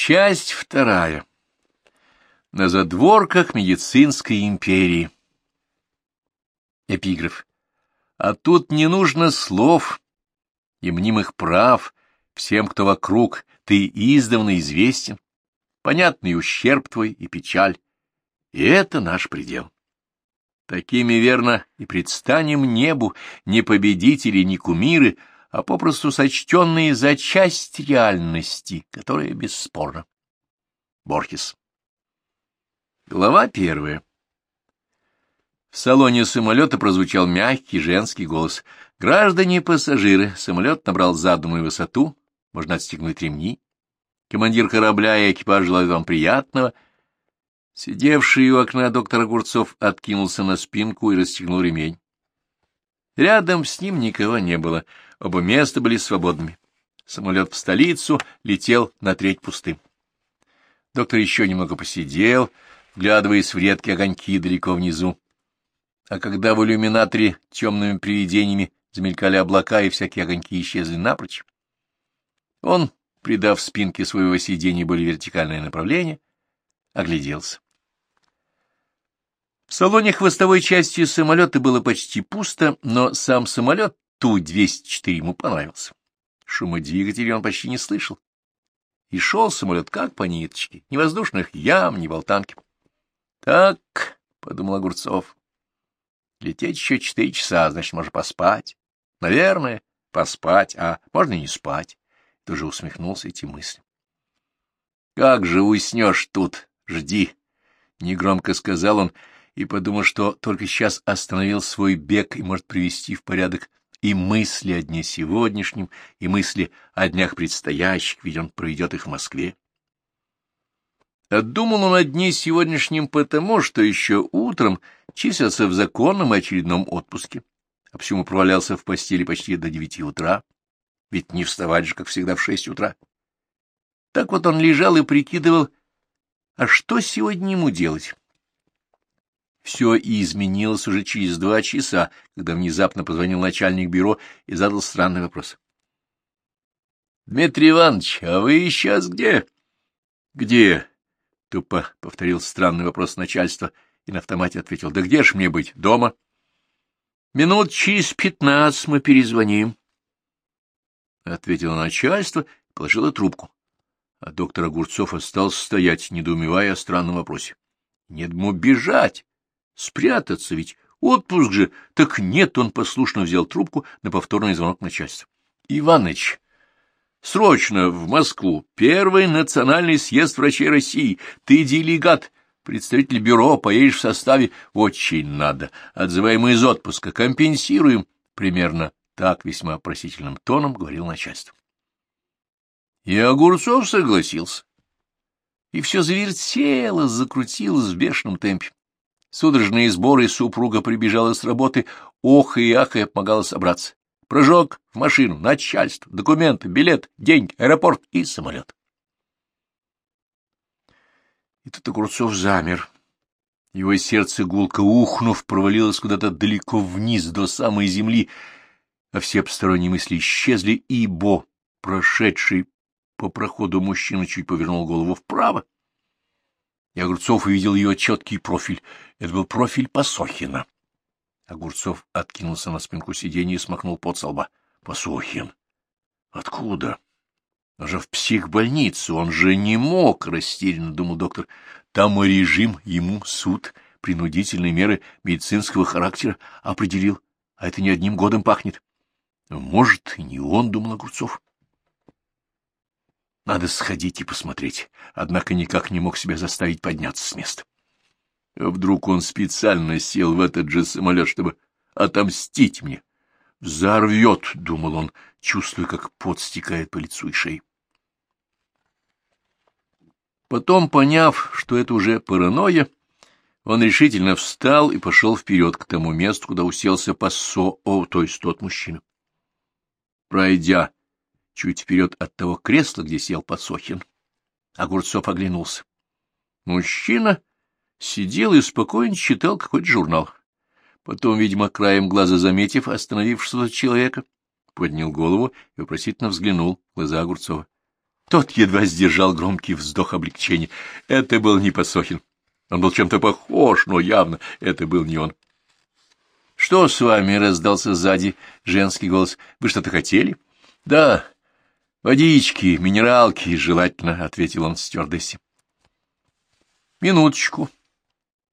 Часть вторая. На задворках медицинской империи. Эпиграф. А тут не нужно слов и мнимых прав всем, кто вокруг, ты издавна известен, понятный ущерб твой и печаль, и это наш предел. Такими, верно, и предстанем небу не победители, не кумиры, а попросту сочтенные за часть реальности, которая бесспорна. Борхес. Глава первая. В салоне самолета прозвучал мягкий женский голос. «Граждане-пассажиры, самолет набрал заданную высоту, можно отстегнуть ремни. Командир корабля и экипаж желают вам приятного». Сидевший у окна доктор Огурцов откинулся на спинку и расстегнул ремень. Рядом с ним никого не было, оба места были свободными. Самолет в столицу летел на треть пустым. Доктор еще немного посидел, вглядываясь в редкие огоньки далеко внизу. А когда в иллюминаторе темными привидениями замелькали облака и всякие огоньки исчезли напрочь, он, придав спинке своего сиденья более вертикальное направление, огляделся. В салоне хвостовой части самолета было почти пусто, но сам самолет Ту-204 ему понравился. Шума двигателя он почти не слышал. И шел самолет как по ниточке, ни воздушных ям, ни болтанки. — Так, — подумал Огурцов, — лететь еще четыре часа, значит, можно поспать. Наверное, поспать, а можно и не спать. Тоже усмехнулся эти мысли. — Как же уснешь тут, жди, — негромко сказал он, — и подумал, что только сейчас остановил свой бег и может привести в порядок и мысли о дне сегодняшнем, и мысли о днях предстоящих, ведь он проведет их в Москве. Отдумал он о дне сегодняшнем потому, что еще утром числился в законном очередном отпуске, а всему провалялся в постели почти до девяти утра, ведь не вставать же, как всегда, в шесть утра. Так вот он лежал и прикидывал, а что сегодня ему делать? Все и изменилось уже через два часа, когда внезапно позвонил начальник бюро и задал странный вопрос. — Дмитрий Иванович, а вы сейчас где? — Где? — тупо повторил странный вопрос начальства и на автомате ответил. — Да где ж мне быть? Дома? — Минут через пятнадцать мы перезвоним. — ответило начальство и положило трубку. А доктор Огурцов остался стоять, недоумевая о странном вопросе. — Нет ему бежать! Спрятаться ведь отпуск же. Так нет, он послушно взял трубку на повторный звонок начальства. — Иваныч, срочно в Москву. Первый национальный съезд врачей России. Ты делегат, представитель бюро, поедешь в составе. Очень надо. Отзываем из отпуска. Компенсируем. Примерно так весьма просительным тоном говорил начальство. И Огурцов согласился. И все завертелось, закрутилось в бешеном темпе. Судорожные сборы супруга прибежала с работы, ох и ахая помогала собраться. Прыжок в машину, начальство, документы, билет, деньги, аэропорт и самолет. И тут Огурцов замер. Его сердце гулко ухнув, провалилось куда-то далеко вниз, до самой земли, а все посторонние мысли исчезли, ибо прошедший по проходу мужчина чуть повернул голову вправо и Огурцов увидел ее четкий профиль. Это был профиль Посохина. Огурцов откинулся на спинку сиденья и смахнул со лба. — Посохин? Откуда? Он же в психбольницу, он же не мог, — растерянно думал доктор. Там режим, ему суд, принудительные меры медицинского характера определил, а это не одним годом пахнет. Может, и не он, — думал Огурцов. Надо сходить и посмотреть, однако никак не мог себя заставить подняться с места. Вдруг он специально сел в этот же самолет, чтобы отомстить мне. «Взорвет», — думал он, чувствуя, как пот стекает по лицу и шее. Потом, поняв, что это уже паранойя, он решительно встал и пошел вперед к тому месту, куда уселся пассо, о, то есть тот мужчина. Пройдя чуть вперед от того кресла, где сел Подсохин. Огурцов оглянулся. Мужчина сидел и спокойно читал какой-то журнал. Потом, видимо, краем глаза заметив остановившегося человека, поднял голову и вопросительно взглянул в глаза Огурцова. Тот едва сдержал громкий вздох облегчения. Это был не Посохин. Он был чем-то похож, но явно это был не он. — Что с вами? — раздался сзади женский голос. — Вы что-то хотели? — Да, водички, минералки, желательно, — ответил он стюардессе. — Минуточку.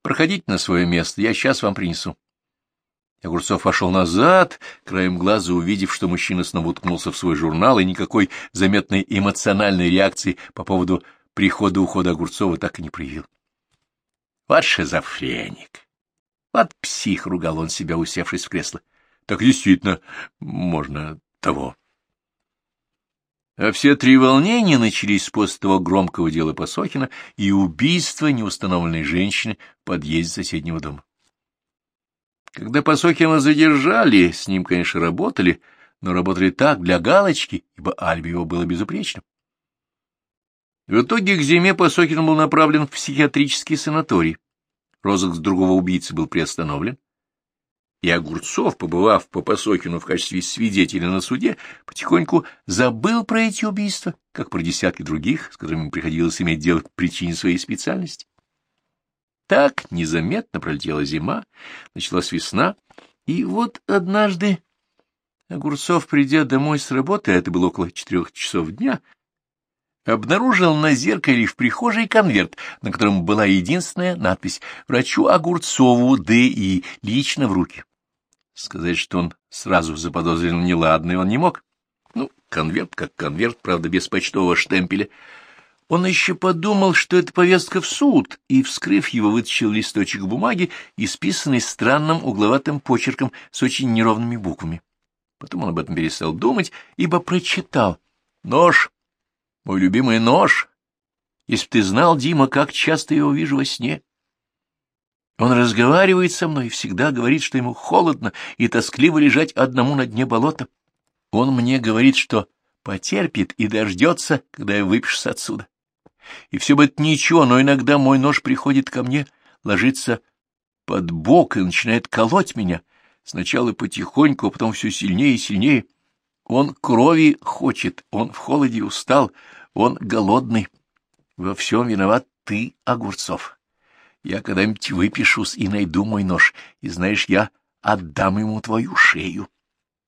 Проходите на свое место, я сейчас вам принесу. Огурцов вошел назад, краем глаза увидев, что мужчина снова уткнулся в свой журнал, и никакой заметной эмоциональной реакции по поводу прихода-ухода Огурцова так и не проявил. Вот шизофреник! Вот псих! — ругал он себя, усевшись в кресло. Так действительно, можно того. А все три волнения начались после того громкого дела Посохина и убийства неустановленной женщины в подъезде соседнего дома. Когда Посохина задержали, с ним, конечно, работали, но работали так, для галочки, ибо алиби его было безупречным. В итоге к зиме Посокин был направлен в психиатрический санаторий. Розыск другого убийцы был приостановлен, и Огурцов, побывав по Посокину в качестве свидетеля на суде, потихоньку забыл про эти убийства, как про десятки других, с которыми приходилось иметь дело к причине своей специальности. Так незаметно пролетела зима, началась весна, и вот однажды Огурцов, придя домой с работы, а это было около четырех часов дня, обнаружил на зеркале в прихожей конверт, на котором была единственная надпись «Врачу Огурцову Д.И. лично в руки». Сказать, что он сразу заподозрил неладное, он не мог. Ну, конверт как конверт, правда, без почтового штемпеля — он еще подумал, что это повестка в суд, и, вскрыв его, вытащил листочек бумаги, исписанный странным угловатым почерком с очень неровными буквами. Потом он об этом перестал думать, ибо прочитал. «Нож! Мой любимый нож! Если б ты знал, Дима, как часто я его вижу во сне!» Он разговаривает со мной и всегда говорит, что ему холодно и тоскливо лежать одному на дне болота. Он мне говорит, что потерпит и дождется, когда я выпишусь отсюда. И все бы это ничего, но иногда мой нож приходит ко мне, ложится под бок и начинает колоть меня. Сначала потихоньку, а потом все сильнее и сильнее. Он крови хочет, он в холоде устал, он голодный. Во всем виноват ты, Огурцов. Я когда-нибудь выпишусь и найду мой нож, и, знаешь, я отдам ему твою шею.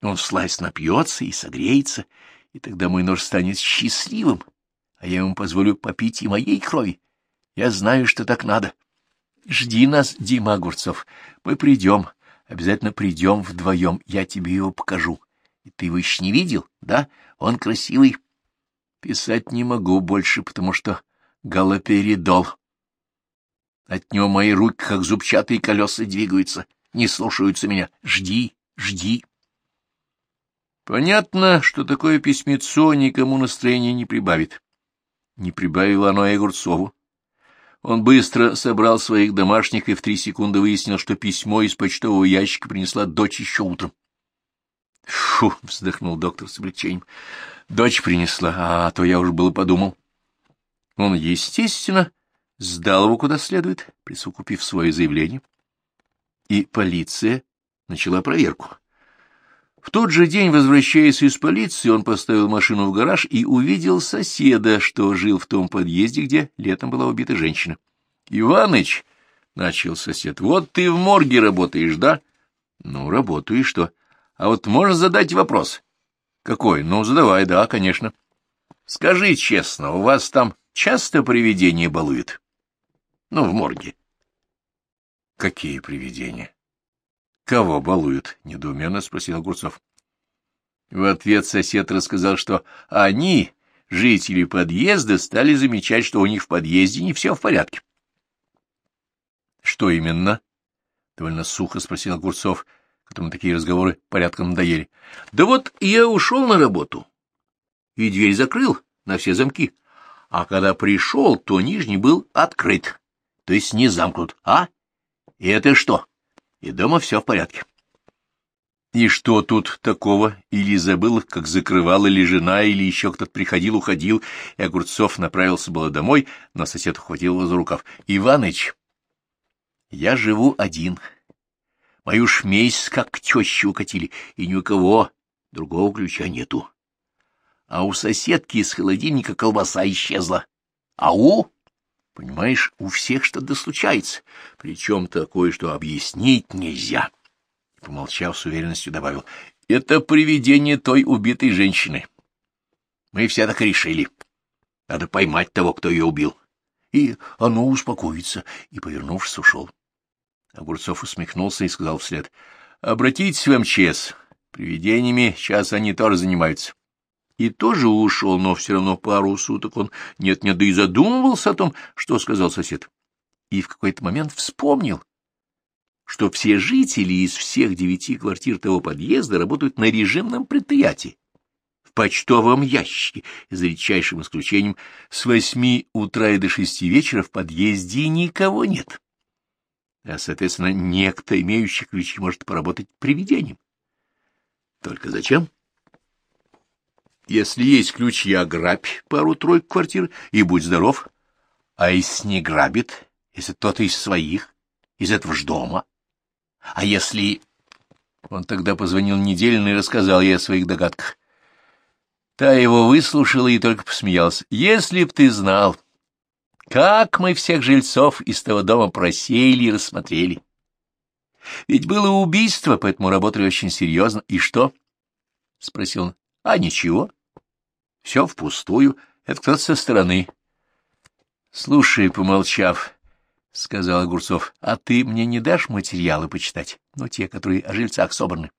Он всласть напьется и согреется, и тогда мой нож станет счастливым, а я ему позволю попить и моей крови. Я знаю, что так надо. Жди нас, Дима Огурцов. Мы придем, обязательно придем вдвоем, я тебе его покажу. И ты его еще не видел, да? Он красивый. Писать не могу больше, потому что галоперидол. От него мои руки, как зубчатые колеса, двигаются, не слушаются меня. Жди, жди. Понятно, что такое письмецо никому настроения не прибавит. Не прибавило оно и Огурцову. Он быстро собрал своих домашних и в три секунды выяснил, что письмо из почтового ящика принесла дочь еще утром. — Фу! — вздохнул доктор с облегчением. — Дочь принесла, а то я уж было подумал. Он, естественно, сдал его куда следует, присукупив свое заявление. И полиция начала проверку. В тот же день, возвращаясь из полиции, он поставил машину в гараж и увидел соседа, что жил в том подъезде, где летом была убита женщина. — Иваныч, — начал сосед, — вот ты в морге работаешь, да? — Ну, работаю, и что? А вот можно задать вопрос? — Какой? Ну, задавай, да, конечно. — Скажи честно, у вас там часто привидения балуют? — Ну, в морге. — Какие привидения? Кого балуют? — недоуменно спросил Огурцов. В ответ сосед рассказал, что они, жители подъезда, стали замечать, что у них в подъезде не все в порядке. — Что именно? — довольно сухо спросил Огурцов, которому такие разговоры порядком надоели. — Да вот я ушел на работу и дверь закрыл на все замки, а когда пришел, то нижний был открыт, то есть не замкнут, а? И это что? и дома все в порядке. И что тут такого? Или забыл, как закрывала ли жена, или еще кто-то приходил, уходил, и Огурцов направился было домой, но сосед ухватил его за рукав. — Иваныч, я живу один. Мою шмейсь как к теще укатили, и ни у кого другого ключа нету. а у соседки из холодильника колбаса исчезла. Ау! Понимаешь, у всех что-то случается, причем такое, что объяснить нельзя. Помолчав с уверенностью, добавил, — это привидение той убитой женщины. Мы все так решили. Надо поймать того, кто ее убил. И оно успокоится, и, повернувшись, ушел. Огурцов усмехнулся и сказал вслед, — Обратитесь в МЧС. Привидениями сейчас они тоже занимаются и тоже ушел, но все равно пару суток он нет-нет, да и задумывался о том, что сказал сосед. И в какой-то момент вспомнил, что все жители из всех девяти квартир того подъезда работают на режимном предприятии, в почтовом ящике, за редчайшим исключением, с восьми утра и до шести вечера в подъезде никого нет. А, соответственно, некто, имеющий ключи, может поработать привидением. Только зачем? — если есть ключи, ограбь пару-тройку квартир и будь здоров. А если не грабит, если кто-то из своих, из этого ж дома? А если... Он тогда позвонил недельно и рассказал ей о своих догадках. Та его выслушала и только посмеялась. «Если б ты знал, как мы всех жильцов из того дома просеяли и рассмотрели. Ведь было убийство, поэтому работали очень серьезно. И что?» — спросил он. «А ничего. Все впустую, это кто-то со стороны. — Слушай, помолчав, — сказал Огурцов, — а ты мне не дашь материалы почитать, ну, те, которые о жильцах собраны?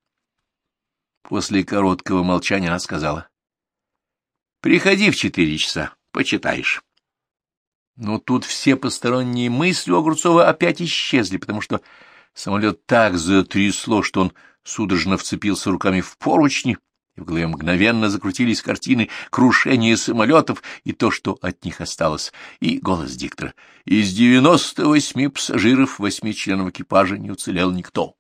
После короткого молчания она сказала. — Приходи в четыре часа, почитаешь. Но тут все посторонние мысли у Огурцова опять исчезли, потому что самолет так затрясло, что он судорожно вцепился руками в поручни, и в голове мгновенно закрутились картины крушения самолетов и то, что от них осталось, и голос диктора. Из девяносто восьми пассажиров восьми членов экипажа не уцелел никто.